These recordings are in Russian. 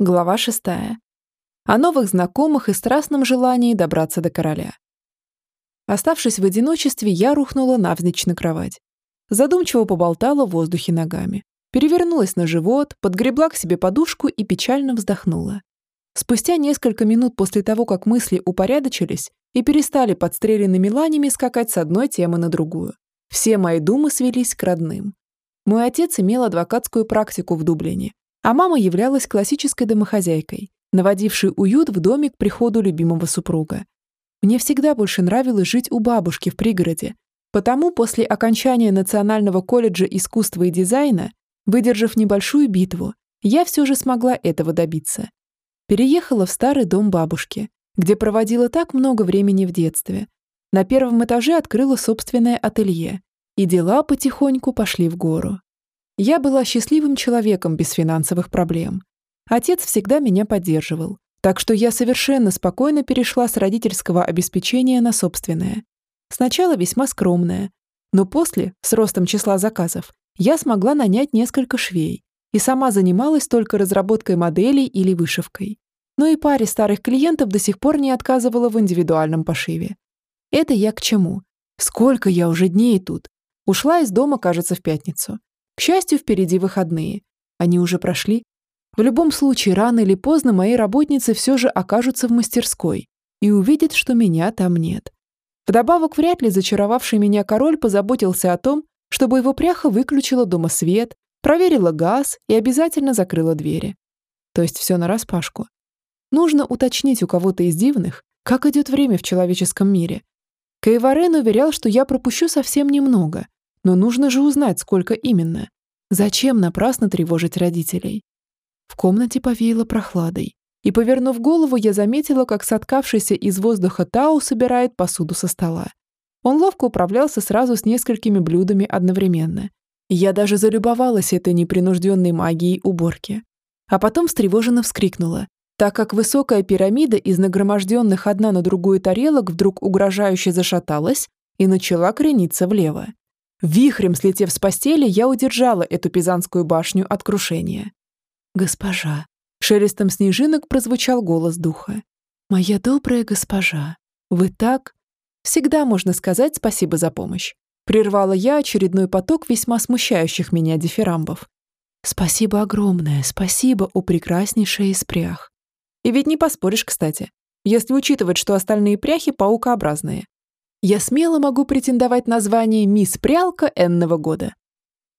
Глава шестая. О новых знакомых и страстном желании добраться до короля. Оставшись в одиночестве, я рухнула навзничь на кровать. Задумчиво поболтала в воздухе ногами. Перевернулась на живот, подгребла к себе подушку и печально вздохнула. Спустя несколько минут после того, как мысли упорядочились и перестали подстреленными ланями скакать с одной темы на другую, все мои думы свелись к родным. Мой отец имел адвокатскую практику в Дублине, а мама являлась классической домохозяйкой, наводившей уют в доме к приходу любимого супруга. Мне всегда больше нравилось жить у бабушки в пригороде, потому после окончания Национального колледжа искусства и дизайна, выдержав небольшую битву, я все же смогла этого добиться. Переехала в старый дом бабушки, где проводила так много времени в детстве. На первом этаже открыла собственное ателье, и дела потихоньку пошли в гору. Я была счастливым человеком без финансовых проблем. Отец всегда меня поддерживал, так что я совершенно спокойно перешла с родительского обеспечения на собственное. Сначала весьма скромное, но после, с ростом числа заказов, я смогла нанять несколько швей и сама занималась только разработкой моделей или вышивкой. Но и паре старых клиентов до сих пор не отказывала в индивидуальном пошиве. Это я к чему? Сколько я уже дней тут? Ушла из дома, кажется, в пятницу. К счастью, впереди выходные. Они уже прошли. В любом случае, рано или поздно мои работницы все же окажутся в мастерской и увидят, что меня там нет. Вдобавок, вряд ли зачаровавший меня король позаботился о том, чтобы его пряха выключила дома свет, проверила газ и обязательно закрыла двери. То есть все нараспашку. Нужно уточнить у кого-то из дивных, как идет время в человеческом мире. Кайварен уверял, что я пропущу совсем немного, но нужно же узнать, сколько именно. Зачем напрасно тревожить родителей? В комнате повеяло прохладой. И, повернув голову, я заметила, как соткавшийся из воздуха Тау собирает посуду со стола. Он ловко управлялся сразу с несколькими блюдами одновременно. Я даже залюбовалась этой непринужденной магией уборки. А потом встревоженно вскрикнула, так как высокая пирамида из нагроможденных одна на другую тарелок вдруг угрожающе зашаталась и начала крениться влево. Вихрем слетев с постели, я удержала эту пизанскую башню от крушения. «Госпожа!» Шелестом снежинок прозвучал голос духа. «Моя добрая госпожа, вы так...» «Всегда можно сказать спасибо за помощь». Прервала я очередной поток весьма смущающих меня дифирамбов. «Спасибо огромное, спасибо, у прекраснейшая из прях». И ведь не поспоришь, кстати, если учитывать, что остальные пряхи паукообразные я смело могу претендовать на звание «Мисс Прялка» энного года.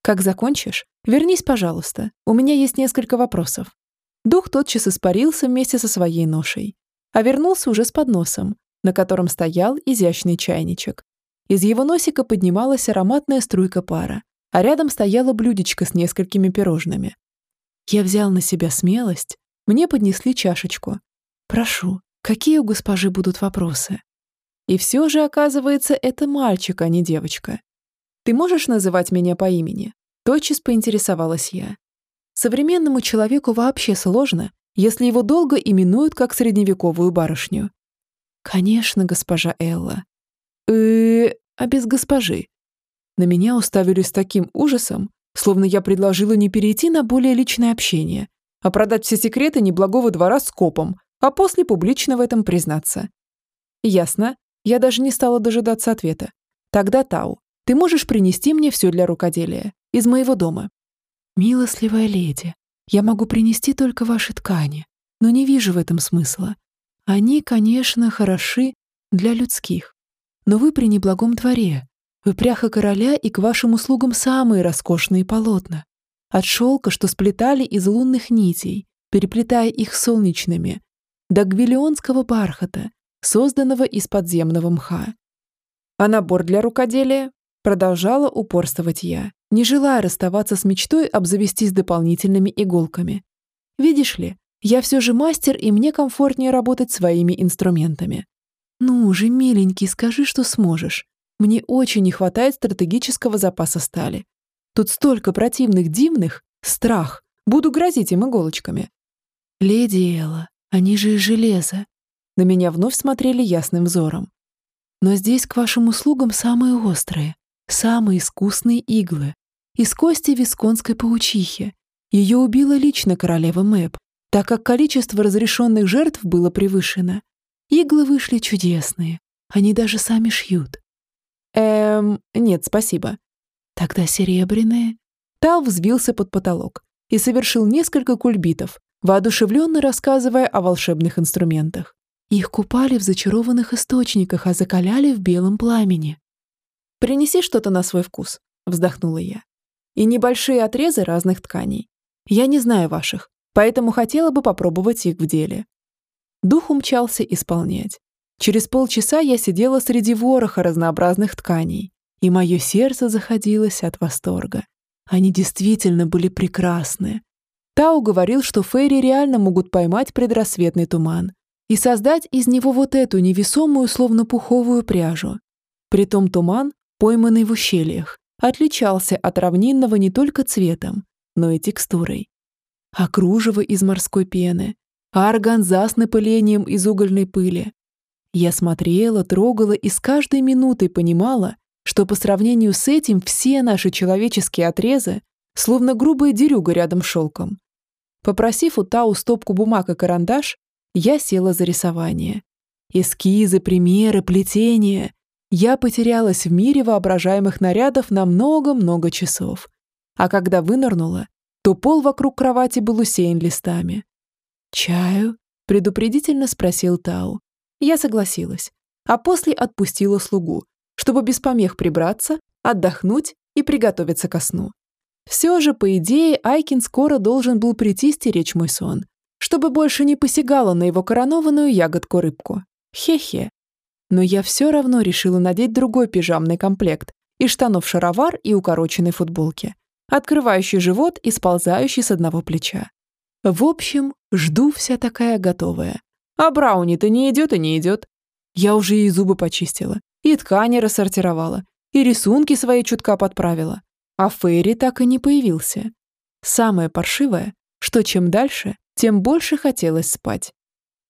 Как закончишь, вернись, пожалуйста, у меня есть несколько вопросов. Дух тотчас испарился вместе со своей ношей, а вернулся уже с подносом, на котором стоял изящный чайничек. Из его носика поднималась ароматная струйка пара, а рядом стояло блюдечко с несколькими пирожными. Я взял на себя смелость, мне поднесли чашечку. «Прошу, какие у госпожи будут вопросы?» И все же, оказывается, это мальчик, а не девочка. Ты можешь называть меня по имени? Тотчас поинтересовалась я. Современному человеку вообще сложно, если его долго именуют как средневековую барышню. Конечно, госпожа Элла. э а без госпожи? На меня уставились таким ужасом, словно я предложила не перейти на более личное общение, а продать все секреты неблагого двора скопом, а после публично в этом признаться. Ясно, я даже не стала дожидаться ответа. Тогда, Тау, ты можешь принести мне все для рукоделия. Из моего дома. Милостливая леди, я могу принести только ваши ткани, но не вижу в этом смысла. Они, конечно, хороши для людских. Но вы при неблагом дворе. Вы пряха короля и к вашим услугам самые роскошные полотна. От шелка, что сплетали из лунных нитей, переплетая их солнечными, до гвиллионского бархата, созданного из подземного мха. А набор для рукоделия? Продолжала упорствовать я, не желая расставаться с мечтой обзавестись дополнительными иголками. Видишь ли, я все же мастер, и мне комфортнее работать своими инструментами. Ну же, миленький, скажи, что сможешь. Мне очень не хватает стратегического запаса стали. Тут столько противных дивных, страх. Буду грозить им иголочками. Леди Элла, они же из железа. На меня вновь смотрели ясным взором. Но здесь к вашим услугам самые острые, самые искусные иглы. Из кости висконской паучихи. Ее убила лично королева Мэп. так как количество разрешенных жертв было превышено. Иглы вышли чудесные, они даже сами шьют. Эм, нет, спасибо. Тогда серебряные. Тал взвился под потолок и совершил несколько кульбитов, воодушевленно рассказывая о волшебных инструментах. Их купали в зачарованных источниках, а закаляли в белом пламени. «Принеси что-то на свой вкус», — вздохнула я. «И небольшие отрезы разных тканей. Я не знаю ваших, поэтому хотела бы попробовать их в деле». Дух умчался исполнять. Через полчаса я сидела среди вороха разнообразных тканей, и мое сердце заходилось от восторга. Они действительно были прекрасны. Тау говорил, что фейри реально могут поймать предрассветный туман и создать из него вот эту невесомую, словно пуховую пряжу. Притом туман, пойманный в ущельях, отличался от равнинного не только цветом, но и текстурой. А кружево из морской пены, а органза с напылением из угольной пыли. Я смотрела, трогала и с каждой минутой понимала, что по сравнению с этим все наши человеческие отрезы словно грубая дерюга рядом с шелком. Попросив у Тау стопку бумаг и карандаш, я села за рисование. Эскизы, примеры, плетения. Я потерялась в мире воображаемых нарядов на много-много часов. А когда вынырнула, то пол вокруг кровати был усеян листами. «Чаю?» — предупредительно спросил Тау. Я согласилась, а после отпустила слугу, чтобы без помех прибраться, отдохнуть и приготовиться ко сну. Все же, по идее, Айкин скоро должен был прийти стеречь мой сон, чтобы больше не посягала на его коронованную ягодку-рыбку. Хе-хе. Но я все равно решила надеть другой пижамный комплект из штанов-шаровар и укороченной футболки, открывающий живот и сползающий с одного плеча. В общем, жду вся такая готовая. А Брауни-то не идет и не идет. Я уже и зубы почистила, и ткани рассортировала, и рисунки свои чутка подправила. А Фейри так и не появился. Самое паршивое, что чем дальше, тем больше хотелось спать.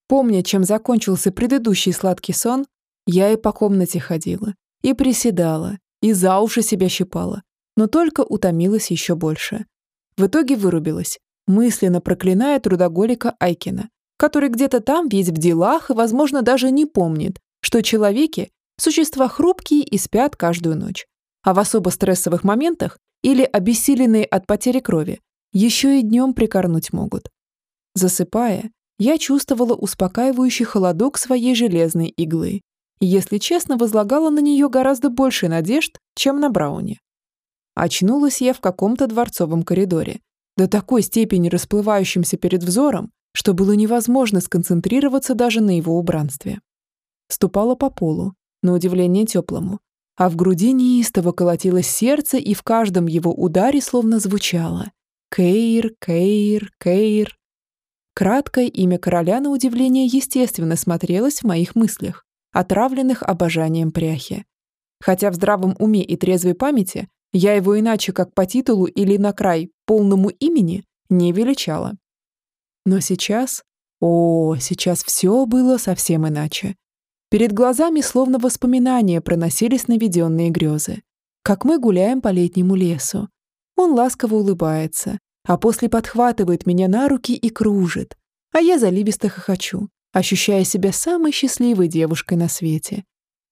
Помня, чем закончился предыдущий сладкий сон, я и по комнате ходила, и приседала, и за уши себя щипала, но только утомилась еще больше. В итоге вырубилась, мысленно проклиная трудоголика Айкина, который где-то там весь в делах и, возможно, даже не помнит, что человеки – существа хрупкие и спят каждую ночь. А в особо стрессовых моментах или обессиленные от потери крови еще и днем прикорнуть могут. Засыпая, я чувствовала успокаивающий холодок своей железной иглы и, если честно, возлагала на нее гораздо больше надежд, чем на Брауне. Очнулась я в каком-то дворцовом коридоре, до такой степени расплывающимся перед взором, что было невозможно сконцентрироваться даже на его убранстве. Ступала по полу, на удивление теплому, а в груди неистово колотилось сердце и в каждом его ударе словно звучало «Кейр, Кейр, Кейр». Краткое имя короля на удивление естественно смотрелось в моих мыслях, отравленных обожанием пряхи. Хотя в здравом уме и трезвой памяти я его иначе как по титулу или на край полному имени не величала. Но сейчас... О, сейчас все было совсем иначе. Перед глазами словно воспоминания проносились наведенные грезы. Как мы гуляем по летнему лесу. Он ласково улыбается, а после подхватывает меня на руки и кружит, а я заливисто хохочу, ощущая себя самой счастливой девушкой на свете.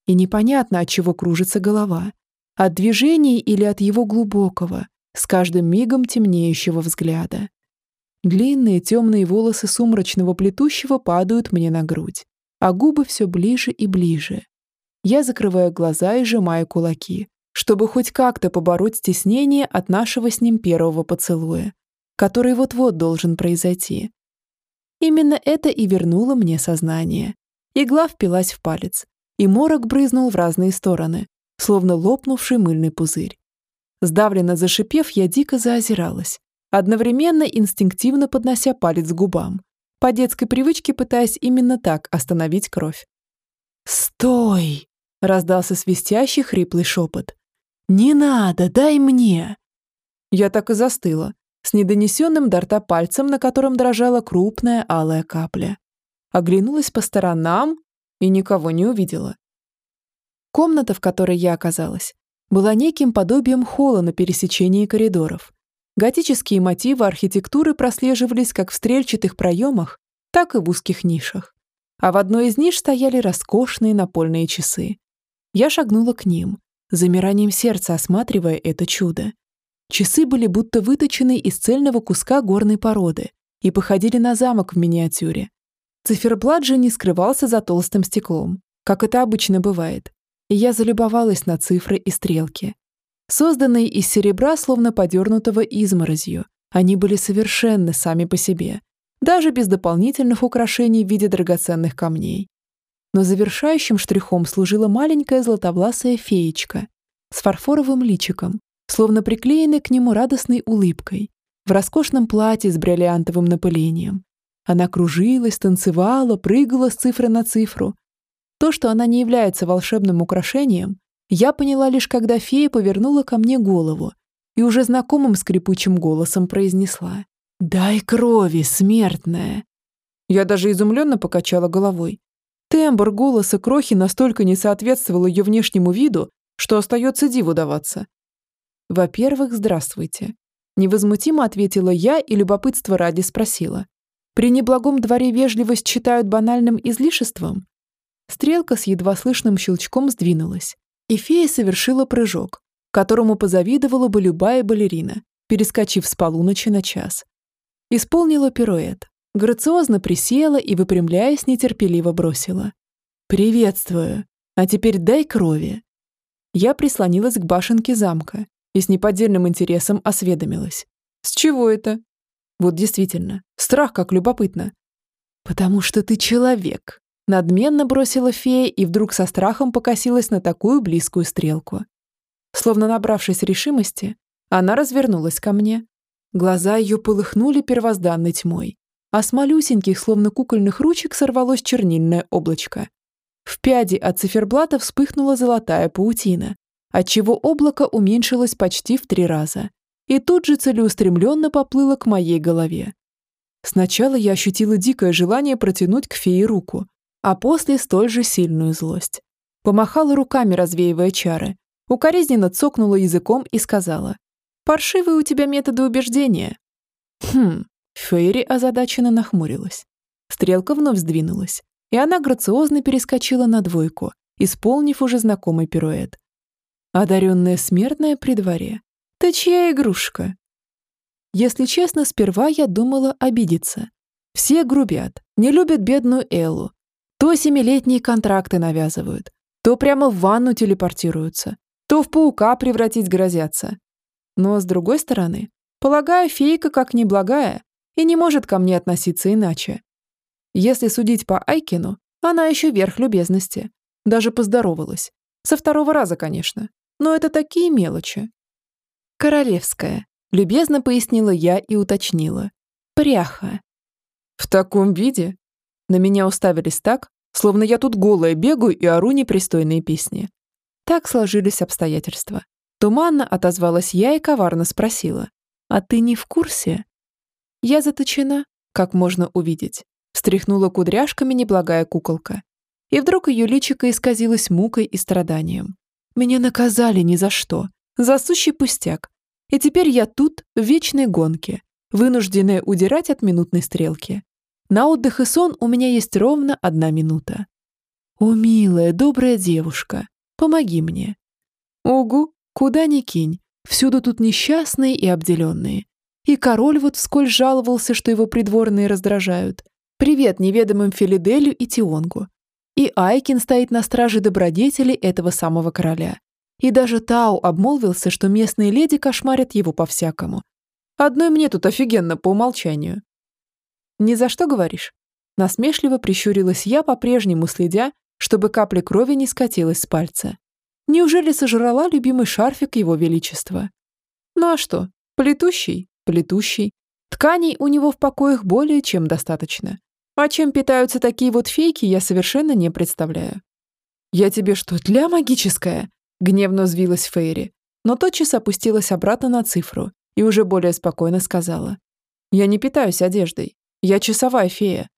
И непонятно, от чего кружится голова. От движений или от его глубокого, с каждым мигом темнеющего взгляда. Длинные темные волосы сумрачного плетущего падают мне на грудь, а губы все ближе и ближе. Я закрываю глаза и сжимаю кулаки, чтобы хоть как-то побороть стеснение от нашего с ним первого поцелуя, который вот-вот должен произойти. Именно это и вернуло мне сознание. Игла впилась в палец, и морок брызнул в разные стороны, словно лопнувший мыльный пузырь. Сдавленно зашипев, я дико заозиралась, одновременно инстинктивно поднося палец к губам, по детской привычке пытаясь именно так остановить кровь. «Стой!» — раздался свистящий хриплый шепот. «Не надо, дай мне!» Я так и застыла, с недонесенным до рта пальцем, на котором дрожала крупная алая капля. Оглянулась по сторонам и никого не увидела. Комната, в которой я оказалась, была неким подобием холла на пересечении коридоров. Готические мотивы архитектуры прослеживались как в стрельчатых проемах, так и в узких нишах. А в одной из ниш стояли роскошные напольные часы. Я шагнула к ним, замиранием сердца осматривая это чудо. Часы были будто выточены из цельного куска горной породы и походили на замок в миниатюре. Циферблат же не скрывался за толстым стеклом, как это обычно бывает, и я залюбовалась на цифры и стрелки. Созданные из серебра, словно подернутого изморозью, они были совершенны сами по себе, даже без дополнительных украшений в виде драгоценных камней. Но завершающим штрихом служила маленькая златовласая феечка с фарфоровым личиком, словно приклеенной к нему радостной улыбкой, в роскошном платье с бриллиантовым напылением. Она кружилась, танцевала, прыгала с цифры на цифру. То, что она не является волшебным украшением, я поняла лишь, когда фея повернула ко мне голову и уже знакомым скрипучим голосом произнесла «Дай крови, смертная!» Я даже изумленно покачала головой. Тембр голоса Крохи настолько не соответствовал ее внешнему виду, что остается диву даваться. «Во-первых, здравствуйте». Невозмутимо ответила я и любопытство ради спросила. «При неблагом дворе вежливость считают банальным излишеством?» Стрелка с едва слышным щелчком сдвинулась, и фея совершила прыжок, которому позавидовала бы любая балерина, перескочив с полуночи на час. Исполнила пируэт, грациозно присела и, выпрямляясь, нетерпеливо бросила. «Приветствую! А теперь дай крови!» Я прислонилась к башенке замка и с неподдельным интересом осведомилась. «С чего это?» Вот действительно, страх как любопытно. «Потому что ты человек», — надменно бросила фея и вдруг со страхом покосилась на такую близкую стрелку. Словно набравшись решимости, она развернулась ко мне. Глаза ее полыхнули первозданной тьмой, а с малюсеньких, словно кукольных ручек, сорвалось чернильное облачко. В пяди от циферблата вспыхнула золотая паутина, отчего облако уменьшилось почти в три раза и тут же целеустремленно поплыло к моей голове. Сначала я ощутила дикое желание протянуть к фее руку, а после столь же сильную злость. Помахала руками, развеивая чары, укоризненно цокнула языком и сказала, «Паршивые у тебя методы убеждения». Хм, Фейри озадаченно нахмурилась. Стрелка вновь сдвинулась, и она грациозно перескочила на двойку, исполнив уже знакомый пируэт. Одаренная смертная при дворе. Ты чья игрушка? Если честно, сперва я думала обидеться. Все грубят, не любят бедную Эллу. То семилетние контракты навязывают, то прямо в ванну телепортируются, то в паука превратить грозятся. Но, с другой стороны, полагаю, фейка как неблагая и не может ко мне относиться иначе. Если судить по Айкину, она еще верх любезности. Даже поздоровалась. Со второго раза, конечно. Но это такие мелочи. Королевская. Любезно пояснила я и уточнила. Пряха. В таком виде? На меня уставились так, словно я тут голая бегаю и ору непристойные песни. Так сложились обстоятельства. Туманно отозвалась я и коварно спросила. «А ты не в курсе?» Я заточена, как можно увидеть. Встряхнула кудряшками неблагая куколка. И вдруг ее личико исказилось мукой и страданием. Меня наказали ни за что, за сущий пустяк. И теперь я тут, в вечной гонке, вынужденная удирать от минутной стрелки. На отдых и сон у меня есть ровно одна минута. О, милая, добрая девушка, помоги мне. Угу, куда ни кинь, всюду тут несчастные и обделенные. И король вот вскользь жаловался, что его придворные раздражают. Привет неведомым Филиделю и Тионгу. И Айкин стоит на страже добродетели этого самого короля. И даже Тау обмолвился, что местные леди кошмарят его по-всякому. Одной мне тут офигенно по умолчанию. «Ни за что, говоришь?» Насмешливо прищурилась я, по-прежнему следя, чтобы капля крови не скатилась с пальца. Неужели сожрала любимый шарфик его величества? Ну а что, плетущий, плетущий. Тканей у него в покоях более чем достаточно. А чем питаются такие вот фейки, я совершенно не представляю. «Я тебе что, тля магическая?» Гневно взвилась Фейри, но тотчас опустилась обратно на цифру и уже более спокойно сказала. «Я не питаюсь одеждой. Я часовая фея».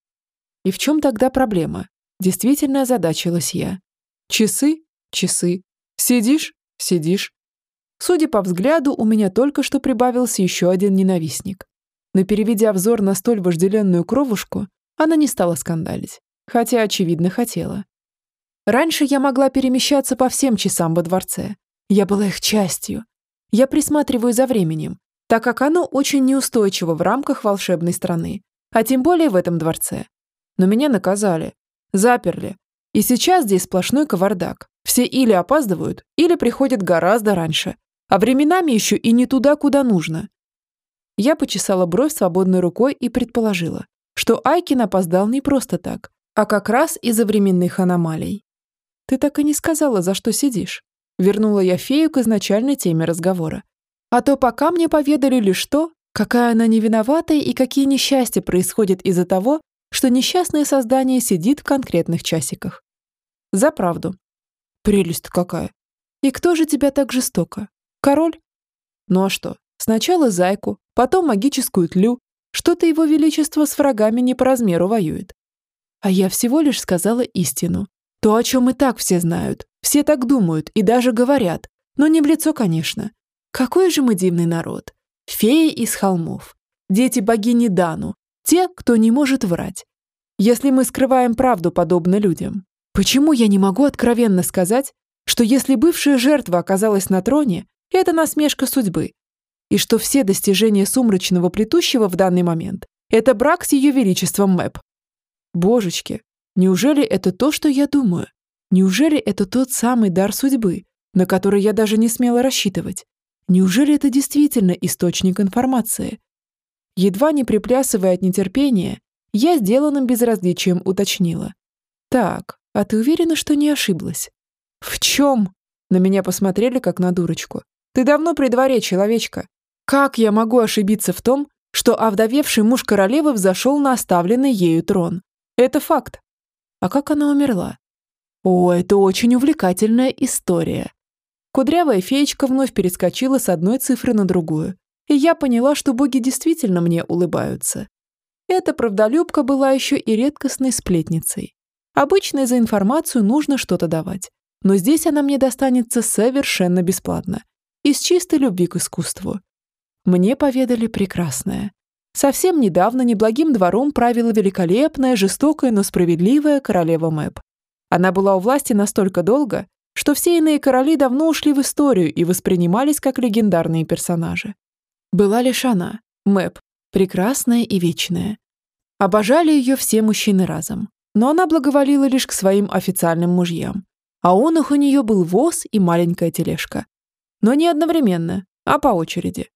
И в чем тогда проблема? Действительно озадачилась я. Часы? Часы. Сидишь? Сидишь. Судя по взгляду, у меня только что прибавился еще один ненавистник. Но переведя взор на столь вожделенную кровушку, она не стала скандалить, хотя, очевидно, хотела. Раньше я могла перемещаться по всем часам во дворце. Я была их частью. Я присматриваю за временем, так как оно очень неустойчиво в рамках волшебной страны, а тем более в этом дворце. Но меня наказали, заперли. И сейчас здесь сплошной кавардак. Все или опаздывают, или приходят гораздо раньше, а временами еще и не туда, куда нужно. Я почесала бровь свободной рукой и предположила, что Айкин опоздал не просто так, а как раз из-за временных аномалий. «Ты так и не сказала, за что сидишь», вернула я фею к изначальной теме разговора. А то пока мне поведали лишь то, какая она невиноватая и какие несчастья происходят из-за того, что несчастное создание сидит в конкретных часиках. За правду. Прелесть какая. И кто же тебя так жестоко? Король? Ну а что? Сначала зайку, потом магическую тлю. Что-то его величество с врагами не по размеру воюет. А я всего лишь сказала истину. То, о чем и так все знают. Все так думают и даже говорят. Но не в лицо, конечно. Какой же мы дивный народ. Феи из холмов. Дети богини Дану. Те, кто не может врать. Если мы скрываем правду подобно людям, почему я не могу откровенно сказать, что если бывшая жертва оказалась на троне, это насмешка судьбы. И что все достижения сумрачного плетущего в данный момент – это брак с ее величеством Мэп. Божечки, неужели это то, что я думаю? Неужели это тот самый дар судьбы, на который я даже не смела рассчитывать? Неужели это действительно источник информации? Едва не приплясывая от нетерпения, я сделанным безразличием уточнила. «Так, а ты уверена, что не ошиблась?» «В чем?» На меня посмотрели, как на дурочку. Ты давно при дворе, человечка. Как я могу ошибиться в том, что овдовевший муж королевы взошел на оставленный ею трон? Это факт. А как она умерла? О, это очень увлекательная история. Кудрявая феечка вновь перескочила с одной цифры на другую, и я поняла, что боги действительно мне улыбаются. Эта правдолюбка была еще и редкостной сплетницей. Обычно за информацию нужно что-то давать, но здесь она мне достанется совершенно бесплатно из чистой любви к искусству. Мне поведали прекрасное. Совсем недавно неблагим двором правила великолепная, жестокая, но справедливая королева Мэп. Она была у власти настолько долго, что все иные короли давно ушли в историю и воспринимались как легендарные персонажи. Была лишь она, Мэп, прекрасная и вечная. Обожали ее все мужчины разом, но она благоволила лишь к своим официальным мужьям. А он их у нее был воз и маленькая тележка, но не одновременно, а по очереди.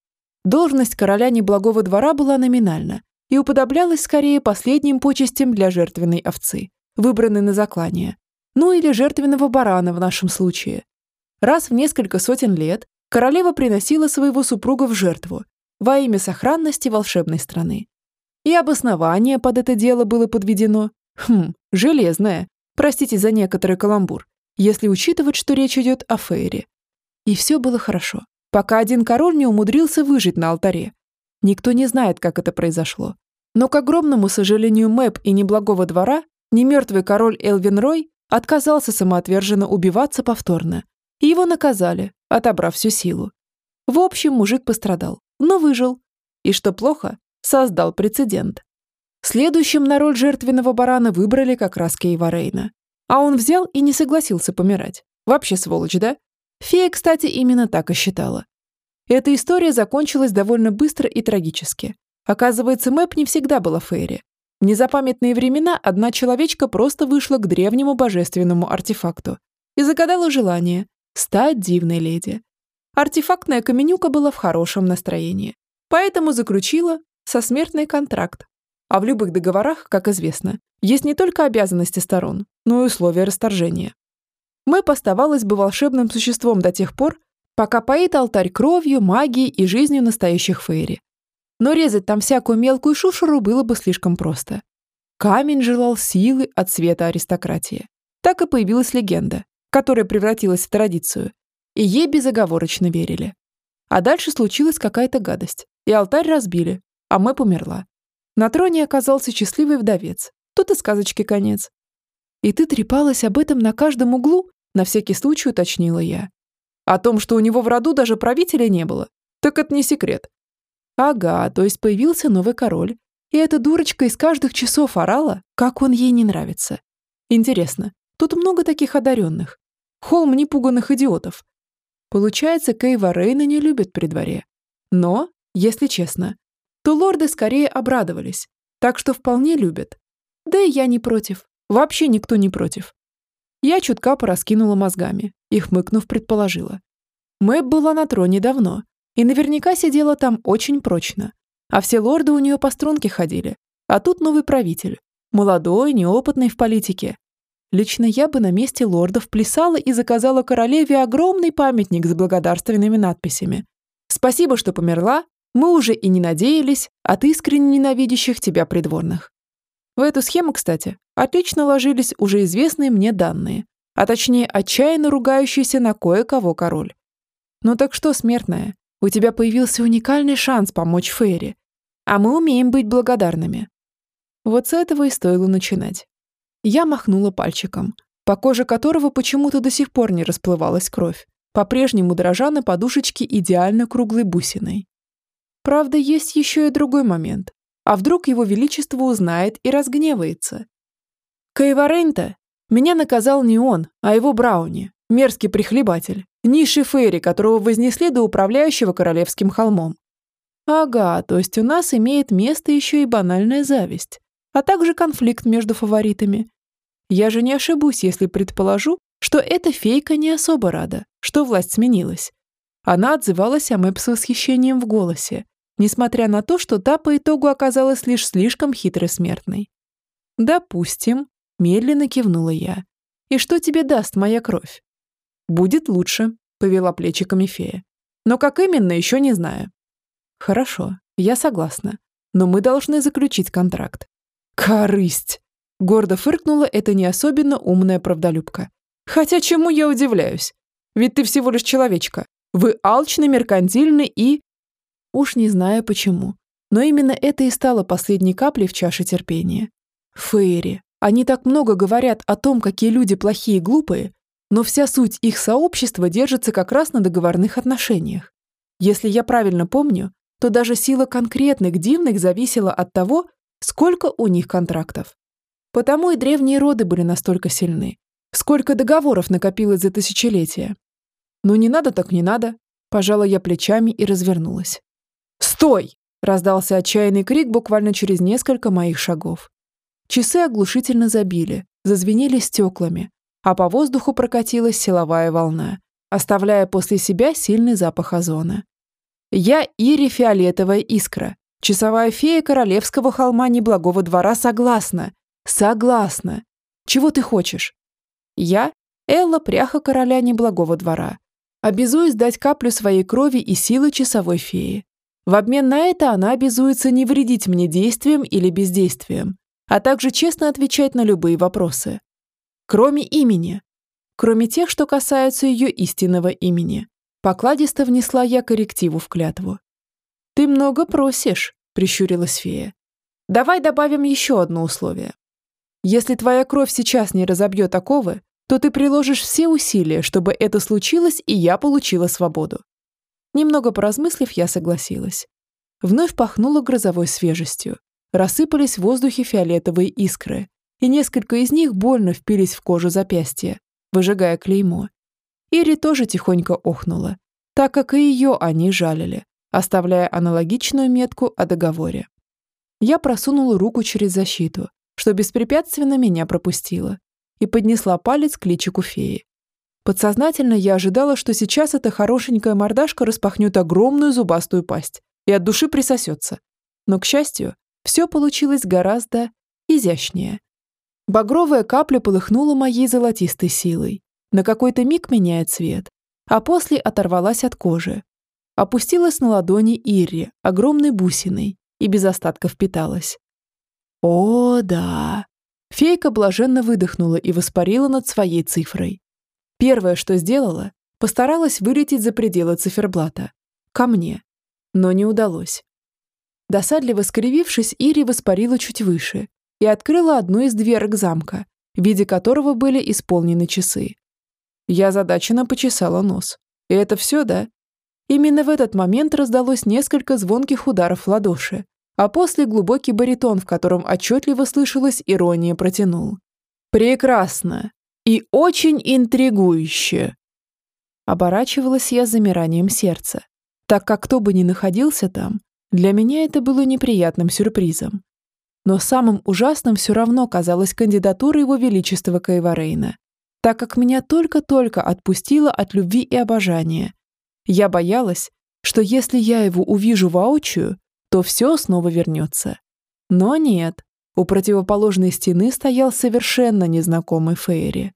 Должность короля неблагого двора была номинальна и уподоблялась скорее последним почестям для жертвенной овцы, выбранной на заклание, ну или жертвенного барана в нашем случае. Раз в несколько сотен лет королева приносила своего супруга в жертву во имя сохранности волшебной страны. И обоснование под это дело было подведено, хм, железное, простите за некоторый каламбур, если учитывать, что речь идет о Фейре, и все было хорошо, пока один король не умудрился выжить на алтаре. Никто не знает, как это произошло. Но, к огромному сожалению Мэп и неблагого двора, немертвый король Элвин Рой отказался самоотверженно убиваться повторно. И его наказали, отобрав всю силу. В общем, мужик пострадал, но выжил. И что плохо, создал прецедент. Следующим на роль жертвенного барана выбрали как раз Кейва Рейна. А он взял и не согласился помирать. Вообще сволочь, да? Фея, кстати, именно так и считала. Эта история закончилась довольно быстро и трагически. Оказывается, Мэп не всегда была Фейри. В незапамятные времена одна человечка просто вышла к древнему божественному артефакту и загадала желание стать дивной леди. Артефактная каменюка была в хорошем настроении, поэтому заключила со смертный контракт. А в любых договорах, как известно, есть не только обязанности сторон, но и условия расторжения. Мэп оставалась бы волшебным существом до тех пор, пока поит алтарь кровью, магией и жизнью настоящих фейри. Но резать там всякую мелкую шушеру было бы слишком просто. Камень желал силы от света аристократии. Так и появилась легенда, которая превратилась в традицию, и ей безоговорочно верили. А дальше случилась какая-то гадость, и алтарь разбили, а Мэп умерла. На троне оказался счастливый вдовец. Тут и сказочки конец. И ты трепалась об этом на каждом углу, на всякий случай уточнила я. О том, что у него в роду даже правителя не было, так это не секрет. Ага, то есть появился новый король, и эта дурочка из каждых часов орала, как он ей не нравится. Интересно, тут много таких одаренных. Холм непуганных идиотов. Получается, Кейва Рейна не любит при дворе. Но, если честно, то лорды скорее обрадовались, так что вполне любят. Да и я не против. Вообще никто не против. Я чутка пораскинула мозгами и, хмыкнув, предположила. Мэб была на троне давно и наверняка сидела там очень прочно. А все лорды у нее по струнке ходили. А тут новый правитель. Молодой, неопытный в политике. Лично я бы на месте лордов плясала и заказала королеве огромный памятник с благодарственными надписями. «Спасибо, что померла. Мы уже и не надеялись от искренне ненавидящих тебя придворных». В эту схему, кстати, отлично ложились уже известные мне данные, а точнее отчаянно ругающийся на кое-кого король. Ну так что, смертная, у тебя появился уникальный шанс помочь Фейри, а мы умеем быть благодарными. Вот с этого и стоило начинать. Я махнула пальчиком, по коже которого почему-то до сих пор не расплывалась кровь, по-прежнему дрожа на подушечке идеально круглой бусиной. Правда, есть еще и другой момент. А вдруг его величество узнает и разгневается? Кайварента меня наказал не он, а его Брауни, мерзкий прихлебатель, низший Фейри, которого вознесли до управляющего королевским холмом. Ага, то есть у нас имеет место еще и банальная зависть, а также конфликт между фаворитами. Я же не ошибусь, если предположу, что эта фейка не особо рада, что власть сменилась. Она отзывалась о Мэп с восхищением в голосе, несмотря на то, что та по итогу оказалась лишь слишком хитрой смертной. «Допустим», — медленно кивнула я. «И что тебе даст моя кровь?» «Будет лучше», — повела плечиками фея. «Но как именно, еще не знаю». «Хорошо, я согласна. Но мы должны заключить контракт». «Корысть!» — гордо фыркнула эта не особенно умная правдолюбка. «Хотя чему я удивляюсь? Ведь ты всего лишь человечка. Вы алчный, меркантильный и...» Уж не знаю почему, но именно это и стало последней каплей в чаше терпения. Фейри. Они так много говорят о том, какие люди плохие и глупые, но вся суть их сообщества держится как раз на договорных отношениях. Если я правильно помню, то даже сила конкретных дивных зависела от того, сколько у них контрактов. Потому и древние роды были настолько сильны. Сколько договоров накопилось за тысячелетия. Ну не надо так не надо. Пожала я плечами и развернулась. «Стой!» – раздался отчаянный крик буквально через несколько моих шагов. Часы оглушительно забили, зазвенели стеклами, а по воздуху прокатилась силовая волна, оставляя после себя сильный запах озона. Я Ири Фиолетовая Искра, часовая фея королевского холма неблагого двора, согласна. Согласна. Чего ты хочешь? Я Элла Пряха короля неблагого двора. Обязуюсь дать каплю своей крови и силы часовой феи. В обмен на это она обязуется не вредить мне действием или бездействием, а также честно отвечать на любые вопросы. Кроме имени. Кроме тех, что касаются ее истинного имени. Покладисто внесла я коррективу в клятву. «Ты много просишь», — прищурилась фея. «Давай добавим еще одно условие. Если твоя кровь сейчас не разобьет оковы, то ты приложишь все усилия, чтобы это случилось, и я получила свободу. Немного поразмыслив, я согласилась. Вновь пахнуло грозовой свежестью. Рассыпались в воздухе фиолетовые искры, и несколько из них больно впились в кожу запястья, выжигая клеймо. Ири тоже тихонько охнула, так как и ее они жалили, оставляя аналогичную метку о договоре. Я просунула руку через защиту, что беспрепятственно меня пропустило, и поднесла палец к личику феи. Подсознательно я ожидала, что сейчас эта хорошенькая мордашка распахнет огромную зубастую пасть и от души присосется. Но, к счастью, все получилось гораздо изящнее. Багровая капля полыхнула моей золотистой силой, на какой-то миг меняя цвет, а после оторвалась от кожи. Опустилась на ладони Ирри, огромной бусиной, и без остатка впиталась. О, да! Фейка блаженно выдохнула и воспарила над своей цифрой. Первое, что сделала, постаралась вылететь за пределы циферблата. Ко мне. Но не удалось. Досадливо скривившись, Ири воспарила чуть выше и открыла одну из дверок замка, в виде которого были исполнены часы. Я задаченно почесала нос. И это все, да? Именно в этот момент раздалось несколько звонких ударов в ладоши, а после глубокий баритон, в котором отчетливо слышалась ирония, протянул. «Прекрасно! И очень интригующе!» Оборачивалась я замиранием сердца, так как кто бы ни находился там, для меня это было неприятным сюрпризом. Но самым ужасным все равно казалась кандидатура его величества Кайварейна, так как меня только-только отпустило от любви и обожания. Я боялась, что если я его увижу воочию, то все снова вернется. Но нет, у противоположной стены стоял совершенно незнакомый Фейри.